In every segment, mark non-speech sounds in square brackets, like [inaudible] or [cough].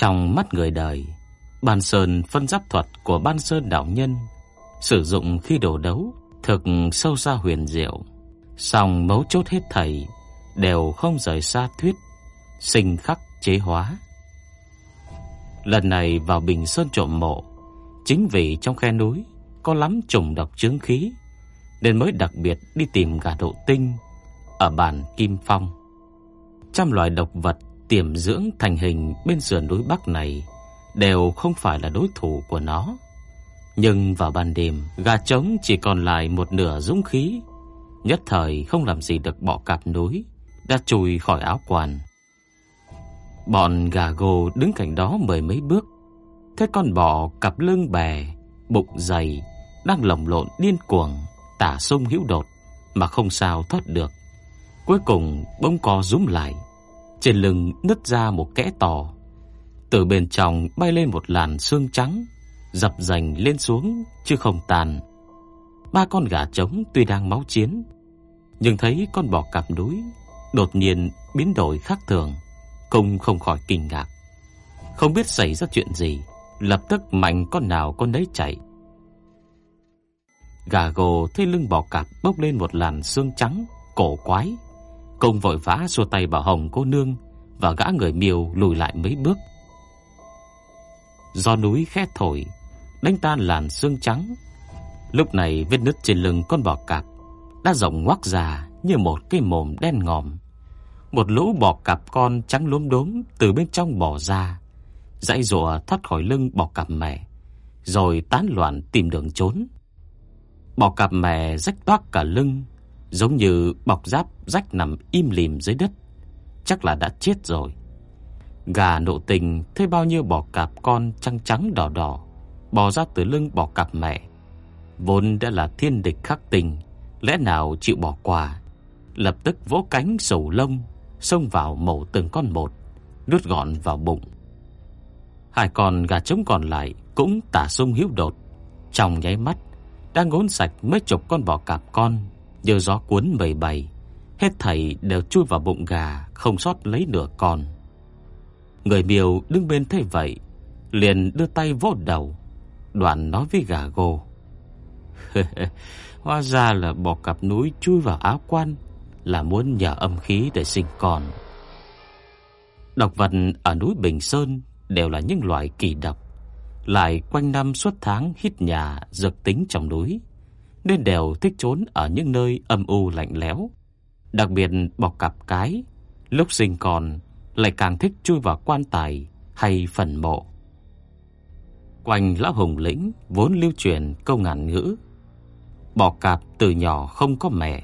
Trong mắt người đời, Ban Sơn phân giáp thuật của Ban Sơn đạo nhân sử dụng khi đổ đấu thực sâu xa huyền diệu, song mấu chốt hết thảy đều không rời xa thuyết sinh khắc chế hóa. Lần này vào Bình Sơn trộm mộ, chính vì trong khe núi có lắm trùng độc chứng khí, nên mới đặc biệt đi tìm gà độ tinh ở bản Kim Phong. Trăm loài độc vật tiềm dưỡng thành hình bên sườn núi Bắc này đều không phải là đối thủ của nó. Nhưng vào ban đêm, gà trống chỉ còn lại một nửa dũng khí, nhất thời không làm gì được bọ cạp núi, đã chùi khỏi áo quan. Bọn gà gồ đứng cạnh đó mười mấy bước, thấy con bò cặp lưng bè, bụng dày, đang lồng lộn điên cuồng, tả sung hữu đột mà không sao thoát được. Cuối cùng bỗng co rúm lại, trên lưng nứt ra một kẽ to. Từ bên trong bay lên một làn xương trắng, dập dành lên xuống chứ không tàn. Ba con gà trống tuy đang máu chiến, nhưng thấy con bò cạp núi đột nhiên biến đổi khác thường, cũng không khỏi kinh ngạc. Không biết xảy ra chuyện gì, lập tức mạnh con nào con đấy chạy. Gà gồ thấy lưng bò cạp bốc lên một làn xương trắng, cổ quái, Công vội vã xua tay bảo Hồng cô nương Và gã người miêu lùi lại mấy bước. Do núi khẽ thổi, Đánh tan làn sương trắng, Lúc này vết nứt trên lưng con bò cạp Đã rộng ngoác ra Như một cái mồm đen ngòm. Một lũ bò cạp con trắng lốm đốm Từ bên trong bò ra, Dãy rùa thoát khỏi lưng bò cạp mẹ, Rồi tán loạn tìm đường trốn. Bò cạp mẹ rách toác cả lưng Giống như bọc giáp rách nằm im lìm dưới đất. Chắc là đã chết rồi. Gà nộ tình thấy bao nhiêu bò cạp con trắng trắng đỏ đỏ, Bò ra từ lưng bò cạp mẹ. Vốn đã là thiên địch khắc tình, Lẽ nào chịu bỏ qua Lập tức vỗ cánh sầu lông, Xông vào mổ từng con một Đút gọn vào bụng. Hai con gà trống còn lại Cũng tả sung hiếu đột, Trong nháy mắt Đang ngốn sạch mấy chục con bò cạp con như gió cuốn bầy bầy, hết thảy đều chui vào bụng gà, không sót lấy nửa con. Người miêu đứng bên thấy vậy, liền đưa tay vỗ đầu, đoạn nói với gà gô. [laughs] Hóa ra là bò cặp núi chui vào áo quan, là muốn nhờ âm khí để sinh con. Độc vật ở núi Bình Sơn đều là những loài kỳ độc, lại quanh năm suốt tháng hít nhà dược tính trong núi nên đều thích trốn ở những nơi âm u lạnh lẽo. Đặc biệt bọc cặp cái, lúc sinh còn lại càng thích chui vào quan tài hay phần mộ. Quanh lão hùng lĩnh vốn lưu truyền câu ngạn ngữ. Bò cạp từ nhỏ không có mẹ.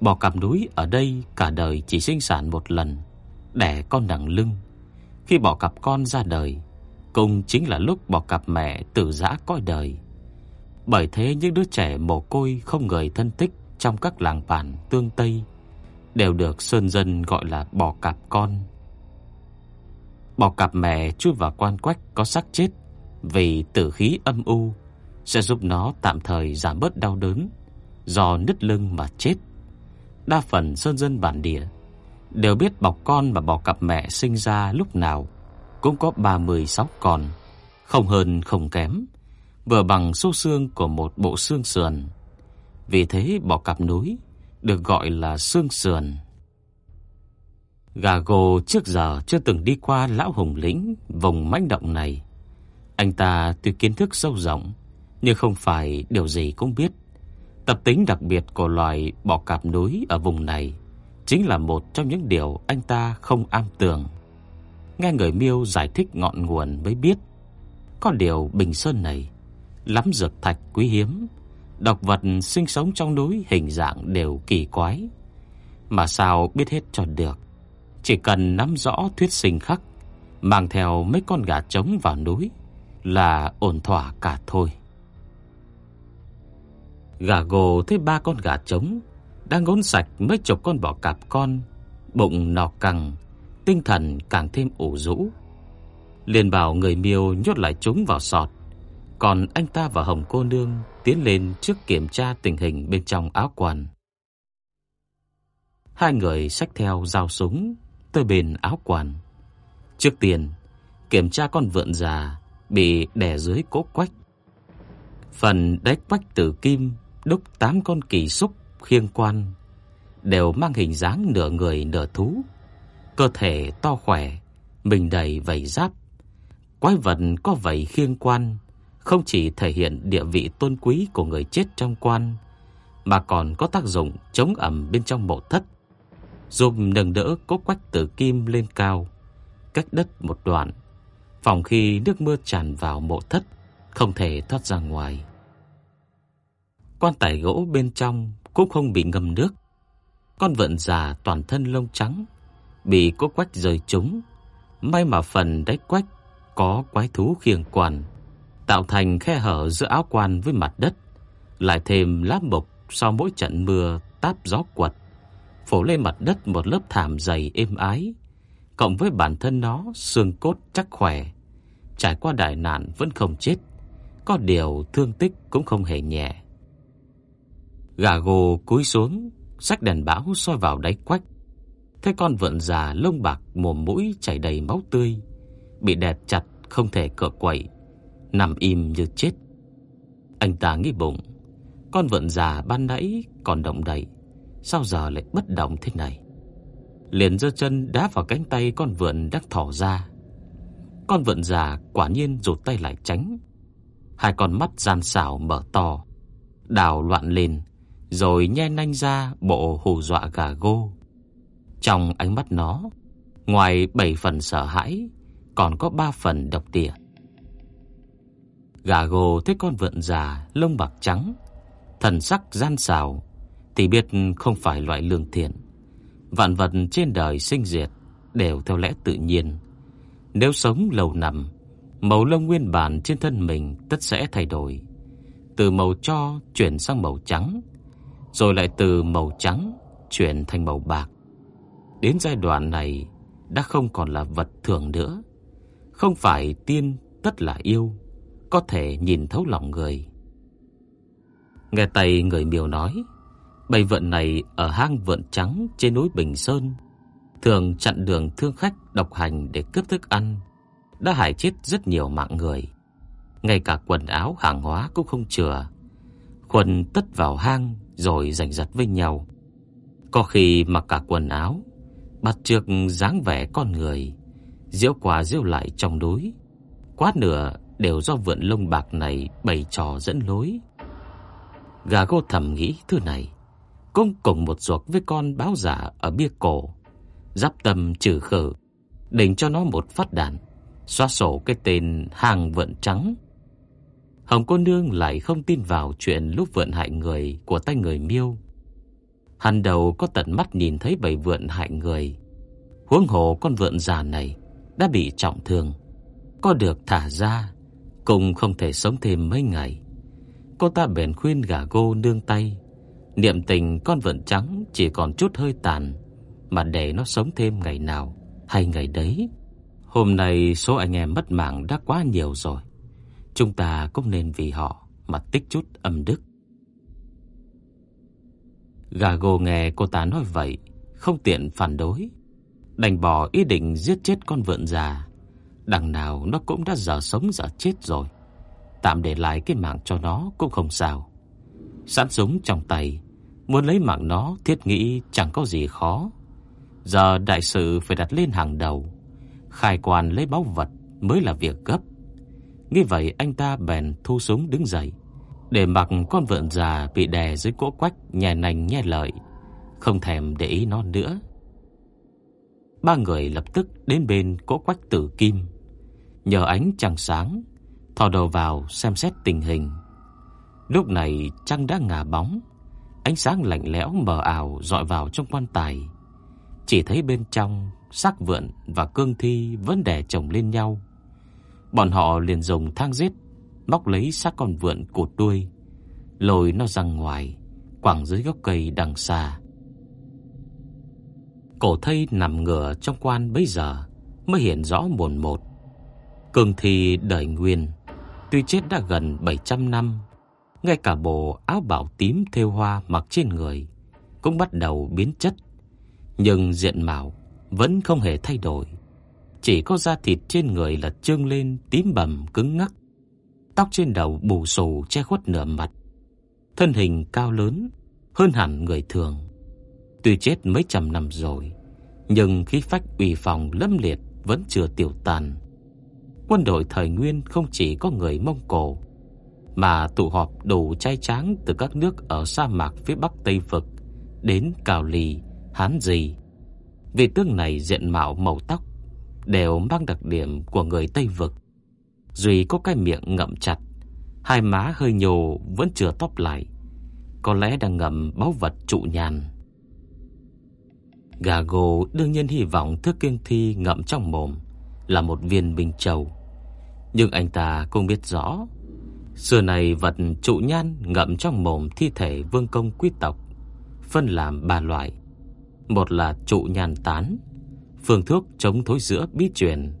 Bò cạp núi ở đây cả đời chỉ sinh sản một lần, đẻ con đằng lưng. Khi bò cạp con ra đời, cũng chính là lúc bò cạp mẹ tử giã cõi đời. Bởi thế những đứa trẻ mồ côi không người thân thích trong các làng bản tương Tây đều được sơn dân gọi là bò cạp con. Bò cạp mẹ chui vào quan quách có xác chết vì tử khí âm u sẽ giúp nó tạm thời giảm bớt đau đớn do nứt lưng mà chết. Đa phần sơn dân bản địa đều biết bọc con và bò cặp mẹ sinh ra lúc nào cũng có 36 con, không hơn không kém vừa bằng số xương của một bộ xương sườn. Vì thế bò cạp núi được gọi là xương sườn. Gà gồ trước giờ chưa từng đi qua lão hùng lĩnh vùng mãnh động này. Anh ta tuy kiến thức sâu rộng, nhưng không phải điều gì cũng biết. Tập tính đặc biệt của loài bò cạp núi ở vùng này chính là một trong những điều anh ta không am tường. Nghe người miêu giải thích ngọn nguồn mới biết, có điều Bình Sơn này lắm dược thạch quý hiếm, độc vật sinh sống trong núi hình dạng đều kỳ quái. Mà sao biết hết cho được? Chỉ cần nắm rõ thuyết sinh khắc Mang theo mấy con gà trống vào núi Là ổn thỏa cả thôi Gà gồ thấy ba con gà trống Đang ngốn sạch mấy chục con bò cạp con Bụng nọ căng Tinh thần càng thêm ủ rũ liền bảo người miêu nhốt lại chúng vào sọt còn anh ta và Hồng cô nương Tiến lên trước kiểm tra tình hình bên trong áo quần. Hai người xách theo dao súng Tới bên áo quần. Trước tiên, Kiểm tra con vượn già Bị đè dưới cố quách. Phần đáy quách tử kim Đúc tám con kỳ xúc khiêng quan, Đều mang hình dáng nửa người nửa thú. Cơ thể to khỏe, Mình đầy vảy giáp. Quái vật có vảy khiêng quan không chỉ thể hiện địa vị tôn quý Của người chết trong quan, Mà còn có tác dụng chống ẩm bên trong mộ thất, Giúp nâng đỡ cốt quách tử kim lên cao, Cách đất một đoạn, Phòng khi nước mưa tràn vào mộ thất Không thể thoát ra ngoài. Quan tài gỗ bên trong Cũng không bị ngâm nước. Con vượn già toàn thân lông trắng, Bị cốt quách rời trúng. May mà phần đáy quách Có quái thú khiêng quản Tạo thành khe hở giữa áo quan với mặt đất, Lại thêm lát mộc Sau mỗi trận mưa táp gió quật Phủ lên mặt đất một lớp thảm dày êm ái, Cộng với bản thân nó Xương cốt chắc khỏe, Trải qua đại nạn vẫn không chết, Có điều thương tích cũng không hề nhẹ. Gà gồ cúi xuống sách đèn bão soi vào đáy quách, Thấy con vượn già lông bạc mồm mũi chảy đầy máu tươi, Bị đẹt chặt không thể cựa quậy. Nằm im như chết. Anh ta nghĩ bụng, Con vượn già ban nãy còn động đậy, Sao giờ lại bất động thế này? Liền giơ chân đá vào cánh tay con vượn đang thỏ ra. Con vượn già quả nhiên rụt tay lại tránh. Hai con mắt gian xảo mở to, Đào loạn lên, Rồi nhe nanh ra bộ hù dọa gà gô. Trong ánh mắt nó, Ngoài bảy phần sợ hãi, Còn có ba phần độc địa. Gà gồ thấy con vượn già, Lông bạc trắng, Thần sắc gian xảo, Thì biết không phải loại lương thiện. Vạn vật trên đời sinh diệt Đều theo lẽ tự nhiên. Nếu sống lâu năm, Màu lông nguyên bản trên thân mình Tất sẽ thay đổi. Từ màu cho chuyển sang màu trắng, Rồi lại từ màu trắng Chuyển thành màu bạc. Đến giai đoạn này, Đã không còn là vật thường nữa. Không phải tiên tất là yêu có thể nhìn thấu lòng người. Nghe tay người miêu nói, Bầy vượn này ở hang vượn trắng trên núi Bình Sơn, Thường chặn đường thương khách độc hành để cướp thức ăn, Đã hại chết rất nhiều mạng người. Ngay cả quần áo hàng hóa cũng không chừa. Quần tất vào hang rồi giành giật với nhau. Có khi mặc cả quần áo Bắt trước dáng vẻ con người, Diễu qua diễu lại trong núi, Quá nửa đều do vượn lông bạc này bày trò dẫn lối Gà gô thầm nghĩ thứ này cũng cùng một ruột với con báo giả ở bia cổ. Giáp tâm trừ khử, định cho nó một phát đạn, xóa sổ cái tên hàng vượn trắng. Hồng cô nương lại không tin vào chuyện lúc vượn hại người của tay người miêu. Hắn đầu có tận mắt nhìn thấy bầy vượn hại người. Huống hồ con vượn già này đã bị trọng thương, có được thả ra cũng không thể sống thêm mấy ngày. Cô ta bèn khuyên gà gô nương tay. Niệm tình con vượn trắng, chỉ còn chút hơi tàn, Mà để nó sống thêm ngày nào Hay ngày đấy. Hôm nay số anh em mất mạng đã quá nhiều rồi. Chúng ta cũng nên vì họ Mà tích chút âm đức. Gà gồ nghe cô ta nói vậy, Không tiện phản đối. Đành bỏ ý định giết chết con vượn già. Đằng nào nó cũng đã giờ sống giờ chết rồi. Tạm để lại cái mạng cho nó cũng không sao. Sẵn súng trong tay, Muốn lấy mạng nó, thiết nghĩ chẳng có gì khó. Giờ đại sự phải đặt lên hàng đầu. Khai quan lấy báu vật mới là việc gấp. Nghĩ vậy anh ta bèn thu súng đứng dậy, Để mặc con vượn già bị đè dưới cỗ quách Nhè nành nghe lợi, Không thèm để ý nó nữa. Ba người lập tức đến bên cỗ quách tử kim. Nhờ ánh trăng sáng Thò đầu vào xem xét tình hình Lúc này trăng đã ngả bóng Ánh sáng lạnh lẽo mờ ảo dọi vào trong quan tài. Chỉ thấy bên trong xác vượn và cương thi vẫn đè chồng lên nhau. Bọn họ liền dùng thang giết, móc lấy xác con vượn cột đuôi, lôi nó ra ngoài, quẳng dưới gốc cây đằng xa. Cổ thây nằm ngửa trong quan bấy giờ mới hiện rõ mồn một cường thì đời nguyên, tuy chết đã gần 700 năm, ngay cả bộ áo bảo tím thêu hoa mặc trên người cũng bắt đầu biến chất, nhưng diện mạo vẫn không hề thay đổi. Chỉ có da thịt trên người là trương lên tím bầm cứng ngắc, tóc trên đầu bù xù che khuất nửa mặt, thân hình cao lớn hơn hẳn người thường. Tuy chết mấy trăm năm rồi, nhưng khí phách uy phong lâm liệt vẫn chưa tiêu tan. Quân đội thời Nguyên không chỉ có người Mông Cổ, mà tụ họp đủ trai tráng từ các nước ở sa mạc phía Bắc Tây Vực đến Cào Lì, Hán Dì. Vị tướng này diện mạo màu tóc đều mang đặc điểm của người Tây Vực. Duy có cái miệng ngậm chặt, hai má hơi nhô vẫn chưa tóp lại, có lẽ đang ngậm báu vật trụ nhàn. Gà gồ đương nhiên hy vọng thức kiêng thi ngậm trong mồm là một viên bình châu. Nhưng anh ta cũng biết rõ, xưa này vật trụ nhan ngậm trong mồm thi thể vương công quý tộc phân làm ba loại. Một là trụ nhan tán, phương thuốc chống thối giữa bí truyền,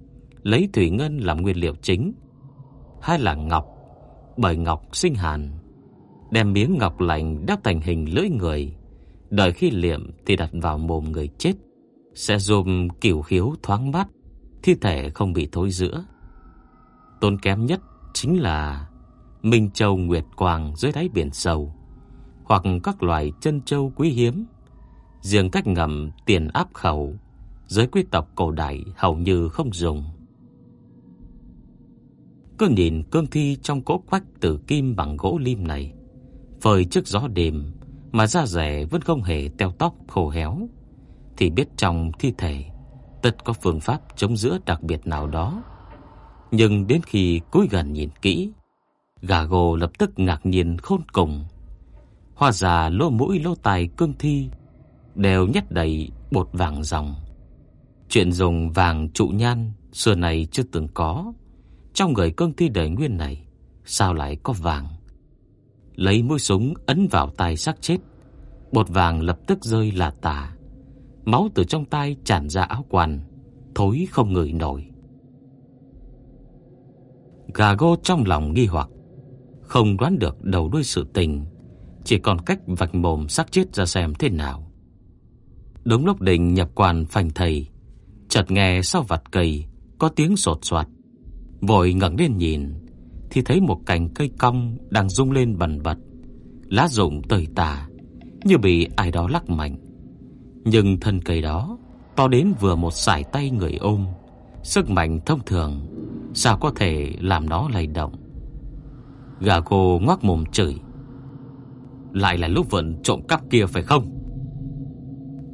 lấy thủy ngân làm nguyên liệu chính. Hai là ngọc, bởi ngọc sinh hàn, đem miếng ngọc lạnh đắp thành hình lưỡi người, đợi khi liệm thì đặt vào mồm người chết, sẽ giúp kiểu khiếu thoáng mát, thi thể không bị thối giữa. Tốn kém nhất chính là Minh Châu Nguyệt Quang dưới đáy biển sâu, hoặc các loài chân châu quý hiếm. Riêng cách ngầm tiền áp khẩu, giới quý tộc cổ đại hầu như không dùng. Cứ nhìn cương thi trong cỗ quách tử kim bằng gỗ lim này, phơi trước gió đêm mà da rẻ vẫn không hề teo tóc khô héo, thì biết trong thi thể tất có phương pháp chống giữa đặc biệt nào đó. Nhưng đến khi cúi gần nhìn kỹ, gà gồ lập tức ngạc nhiên khôn cùng. Hoa già lỗ mũi lỗ tai cương thi đều nhét đầy bột vàng ròng. Chuyện dùng vàng trụ nhan xưa này chưa từng có. Trong người cương thi đời nguyên này, sao lại có vàng? Lấy mũi súng ấn vào tai xác chết, bột vàng lập tức rơi là tả. Máu từ trong tay tràn ra áo quần, thối không ngửi nổi. Gà gô trong lòng nghi hoặc, không đoán được đầu đuôi sự tình, chỉ còn cách vạch mồm xác chết ra xem thế nào. Đúng lúc định nhập quan phành thầy, chợt nghe sau vặt cây có tiếng sột soạt. Vội ngẩng lên nhìn, thì thấy một cành cây cong đang rung lên bần bật, lá rụng tơi tả, như bị ai đó lắc mạnh. Nhưng thân cây đó to đến vừa một sải tay người ôm, sức mạnh thông thường sao có thể làm nó lay động. Gà cô ngoác mồm chửi. Lại là lúc vận trộm cắp kia phải không?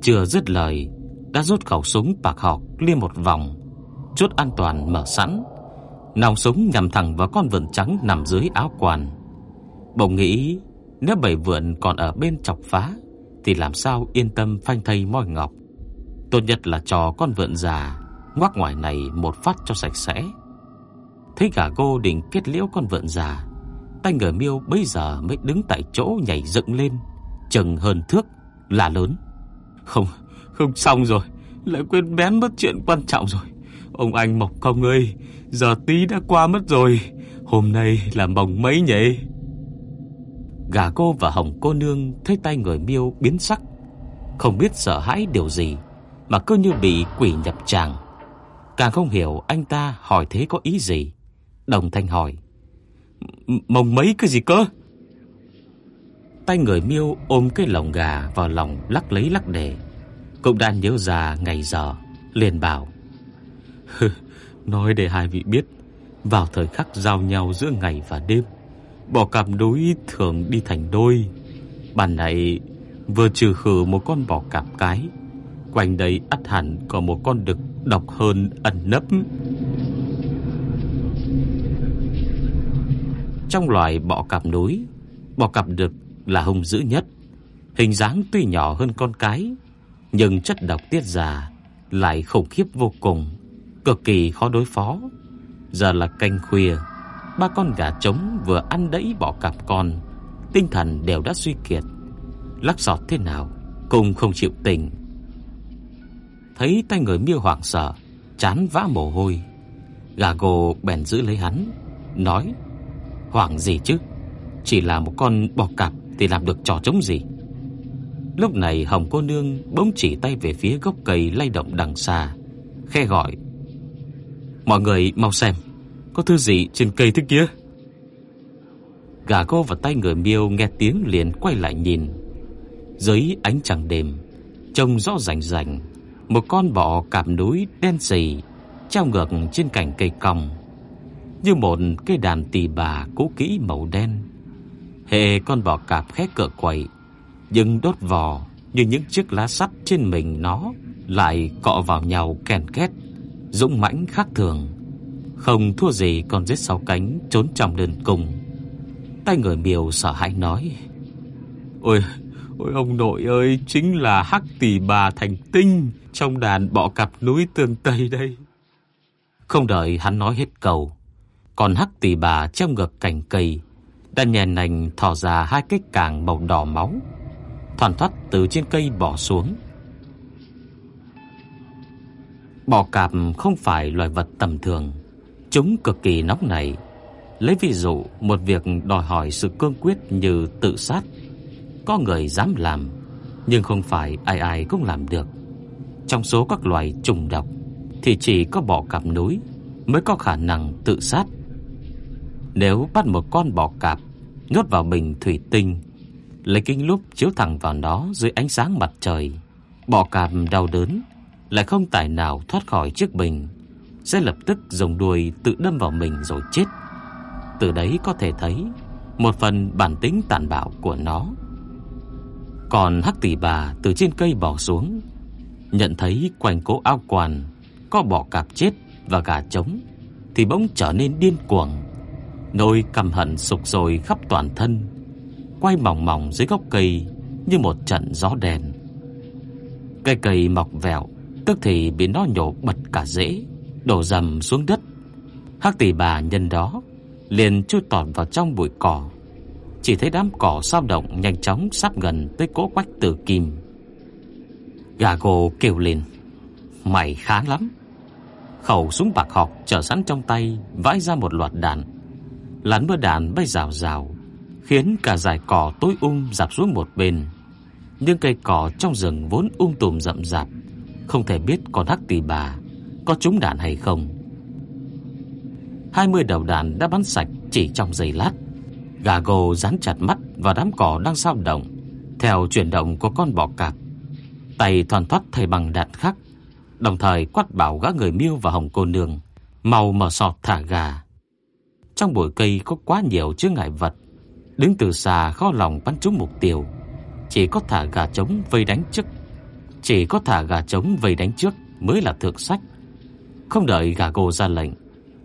Chưa dứt lời, đã rút khẩu súng bạc học liên một vòng, chốt an toàn mở sẵn. Nòng súng nhằm thẳng vào con vượn trắng nằm dưới áo quần Bỗng nghĩ nếu bảy vượn còn ở bên chọc phá thì làm sao yên tâm phanh thây moi ngọc. Tốt nhất là cho con vượn già ngoác ngoài này một phát cho sạch sẽ. Thấy gà cô định kết liễu con vượn già, tay người miêu bây giờ mới đứng tại chỗ nhảy dựng lên, chừng hơn thước, là lớn. Không, không xong rồi, lại quên bén mất chuyện quan trọng rồi. Ông anh Mộc Công ơi, giờ tí đã qua mất rồi, hôm nay là mồng mấy nhỉ? Gà cô và Hồng cô nương thấy tay người miêu biến sắc, không biết sợ hãi điều gì, mà cứ như bị quỷ nhập tràng. Càng không hiểu anh ta hỏi thế có ý gì. Đồng thanh hỏi, Mồng mấy cái gì cơ? Tay người miêu ôm cái lồng gà vào lòng lắc lấy lắc để. Cũng đang nhớ ra ngày giờ, liền bảo. [laughs] Nói để hai vị biết, vào thời khắc giao nhau giữa ngày và đêm, bò cạp đối thường đi thành đôi. Bàn này vừa trừ khử một con bò cạp cái, quanh đây ắt hẳn có một con đực độc hơn ẩn nấp. Trong loài bọ cạp núi, bọ cạp đực là hung dữ nhất. Hình dáng tuy nhỏ hơn con cái, nhưng chất độc tiết ra lại khủng khiếp vô cùng, cực kỳ khó đối phó. Giờ là canh khuya, ba con gà trống vừa ăn đẫy bỏ cặp con, tinh thần đều đã suy kiệt. Lắc giọt thế nào cũng không chịu tỉnh. Thấy tay người miêu hoảng sợ, chán vã mồ hôi, gà gồ bèn giữ lấy hắn, nói: "Hoảng gì chứ, chỉ là một con bò cạp thì làm được trò trống gì?" Lúc này Hồng cô nương bỗng chỉ tay về phía gốc cây lay động đằng xa, khe gọi: "Mọi người mau xem, có thứ gì trên cây thế kia?" Gà cô và tay người miêu nghe tiếng liền quay lại nhìn. Dưới ánh trăng đêm, trông rõ rành rành, một con bọ cạp núi đen sì treo ngược trên cành cây còng như một cây đàn tỳ bà cũ kỹ màu đen. Hệ con bọ cạp khẽ cựa quậy, nhưng đốt vò như những chiếc lá sắt trên mình nó lại cọ vào nhau kèn két, dũng mãnh khác thường, không thua gì con rết sáu cánh trốn trong đơn cung. Tay người miều sợ hãi nói: "Ôi, ôi ông nội ơi, chính là Hắc tỷ bà thành tinh trong đàn bọ cạp núi tương Tây đây." Không đợi hắn nói hết câu, còn Hắc tỷ bà treo ngược cành cây, đã nhèn nành thò ra hai cái càng màu đỏ máu thoăn thoắt từ trên cây bỏ xuống. Bò cạp không phải loài vật tầm thường, chúng cực kỳ nóng nảy. Lấy ví dụ một việc đòi hỏi sự cương quyết như tự sát, có người dám làm, nhưng không phải ai ai cũng làm được. Trong số các loài trùng độc thì chỉ có bọ cạp núi mới có khả năng tự sát. Nếu bắt một con bọ cạp nhốt vào bình thủy tinh lấy kính lúp chiếu thẳng vào nó dưới ánh sáng mặt trời. Bọ cạp đau đớn, lại không tài nào thoát khỏi chiếc bình, sẽ lập tức dùng đuôi tự đâm vào mình rồi chết. Từ đấy có thể thấy một phần bản tính tàn bạo của nó. Còn Hắc tỷ bà từ trên cây bỏ xuống, nhận thấy quanh cố ao quan có bọ cạp chết và gà trống thì bỗng trở nên điên cuồng, nỗi căm hận sục sôi khắp toàn thân quay mỏng mỏng dưới gốc cây như một trận gió đen. Cây cây mọc vẹo, tức thì bị nó nhổ bật cả rễ, đổ dầm xuống đất. Hắc tỷ bà nhân đó liền chui tọt vào trong bụi cỏ. Chỉ thấy đám cỏ sao động nhanh chóng sắp gần tới cỗ quách tử kim. Gà gồ kêu lên, mày khá lắm. Khẩu súng bạc học trở sẵn trong tay, vãi ra một loạt đạn. Lán mưa đạn bay rào rào, khiến cả dải cỏ tối um dạp xuống một bên. Nhưng cây cỏ trong rừng vốn um tùm rậm rạp, không thể biết con hắc tỷ bà có trúng đạn hay không. 20 đầu đạn đã bắn sạch chỉ trong giây lát. Gà gồ dán chặt mắt vào đám cỏ đang sao động theo chuyển động của con bò cạp. Tay thoăn thoắt thay bằng đạn khác, đồng thời quát bảo gã người miêu và hồng cô nương mau mở sọt thả gà. Trong bụi cây có quá nhiều chướng ngại vật Đứng từ xa khó lòng bắn trúng mục tiêu Chỉ có thả gà trống vây đánh trước Chỉ có thả gà trống vây đánh trước Mới là thượng sách không đợi gà cô ra lệnh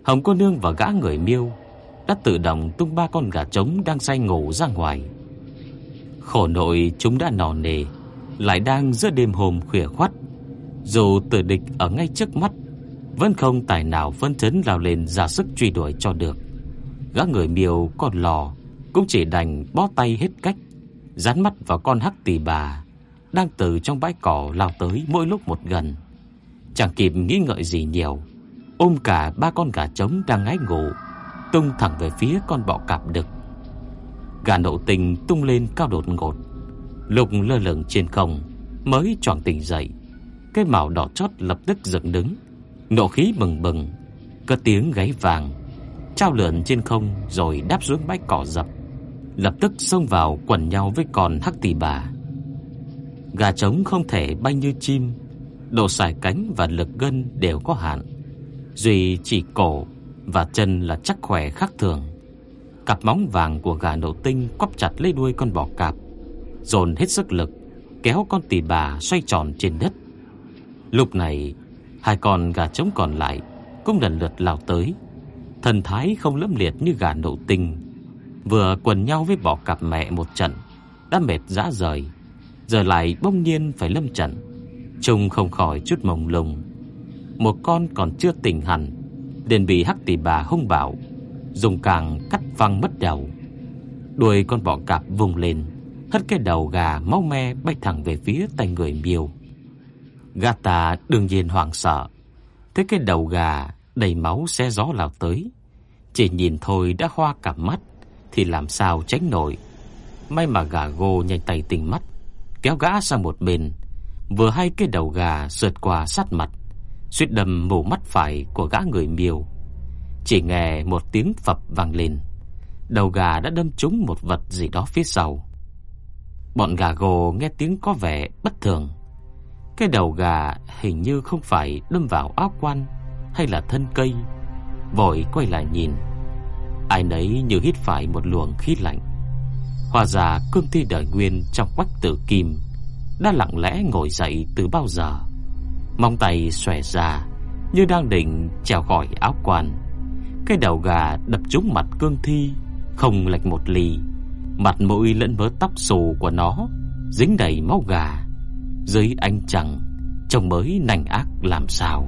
Hồng cô nương và gã người miêu Đã tự động tung ba con gà trống Đang say ngủ ra ngoài. Khổ nội chúng đã nò nề Lại đang giữa đêm hôm khuya khoắt. Dù tử địch ở ngay trước mắt Vẫn không tài nào phân chấn lao lên ra sức truy đuổi cho được. Gã người miêu còn lò cũng chỉ đành bó tay hết cách, dán mắt vào con hắc tỷ bà đang từ trong bãi cỏ lao tới mỗi lúc một gần. Chẳng kịp nghĩ ngợi gì nhiều, ôm cả ba con gà trống đang ngái ngủ, tung thẳng về phía con bọ cạp đực. Gà nộ tình tung lên cao đột ngột, lục lơ lửng trên không, mới choàng tỉnh dậy. Cái màu đỏ chót lập tức dựng đứng, nộ khí bừng bừng, có tiếng gáy vàng, trao lượn trên không rồi đáp xuống bãi cỏ dập lập tức xông vào quần nhau với con hắc tỷ bà. Gà trống không thể bay như chim, độ sải cánh và lực gân đều có hạn. Duy chỉ cổ và chân là chắc khỏe khác thường. Cặp móng vàng của gà nổ tinh quắp chặt lấy đuôi con bò cạp, dồn hết sức lực kéo con tỷ bà xoay tròn trên đất. Lúc này, hai con gà trống còn lại cũng lần lượt lao tới, thần thái không lẫm liệt như gà nổ tinh Vừa quần nhau với bò cạp mẹ một trận Đã mệt dã rời Giờ lại bỗng nhiên phải lâm trận trông không khỏi chút mông lung. Một con còn chưa tỉnh hẳn, liền bị hắc tỷ bà hung bạo, dùng càng cắt văng mất đầu. Đuôi con bọ cạp vùng lên, hất cái đầu gà máu me bay thẳng về phía tay người miêu. Gata đương nhiên hoảng sợ, thấy cái đầu gà đầy máu xé gió lao tới, chỉ nhìn thôi đã hoa cả mắt thì làm sao tránh nổi. May mà gà gô nhanh tay tỉnh mắt, kéo gã sang một bên, vừa hay cái đầu gà sượt qua sát mặt, suýt đâm mù mắt phải của gã người miêu. Chỉ nghe một tiếng phập vang lên, đầu gà đã đâm trúng một vật gì đó phía sau. Bọn gà gồ nghe tiếng có vẻ bất thường. Cái đầu gà hình như không phải đâm vào áo quan hay là thân cây. Vội quay lại nhìn. Ai nấy như hít phải một luồng khí lạnh. Hòa ra cương thi đời nguyên trong quách tử kim đã lặng lẽ ngồi dậy từ bao giờ. Mong tay xòe ra như đang định trèo khỏi áo quan. Cái đầu gà đập trúng mặt cương thi, không lệch một ly. Mặt mũi lẫn vớ tóc xù của nó dính đầy máu gà. Dưới ánh trăng trông mới nành ác làm sao.